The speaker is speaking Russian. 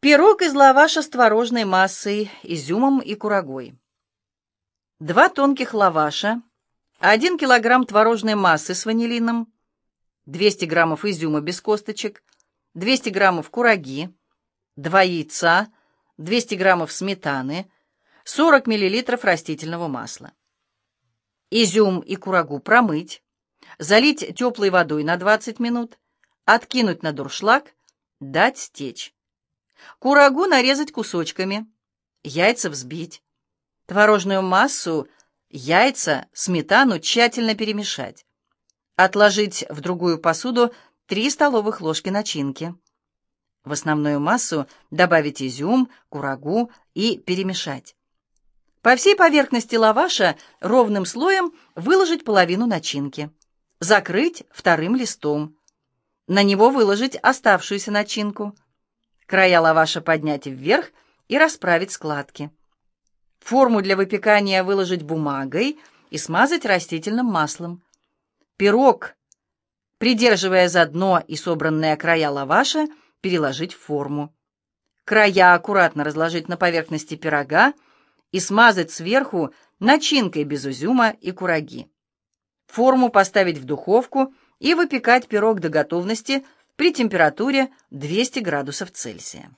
Пирог из лаваша с творожной массой, изюмом и курагой. Два тонких лаваша, 1 килограмм творожной массы с ванилином, 200 граммов изюма без косточек, 200 граммов кураги, 2 яйца, 200 граммов сметаны, 40 миллилитров растительного масла. Изюм и курагу промыть, залить теплой водой на 20 минут, откинуть на дуршлаг, дать стечь. Курагу нарезать кусочками, яйца взбить. Творожную массу, яйца, сметану тщательно перемешать. Отложить в другую посуду 3 столовых ложки начинки. В основную массу добавить изюм, курагу и перемешать. По всей поверхности лаваша ровным слоем выложить половину начинки. Закрыть вторым листом. На него выложить оставшуюся начинку. Края лаваша поднять вверх и расправить складки. Форму для выпекания выложить бумагой и смазать растительным маслом. Пирог, придерживая за дно и собранные края лаваша, переложить в форму. Края аккуратно разложить на поверхности пирога и смазать сверху начинкой без изюма и кураги. Форму поставить в духовку и выпекать пирог до готовности при температуре 200 градусов Цельсия.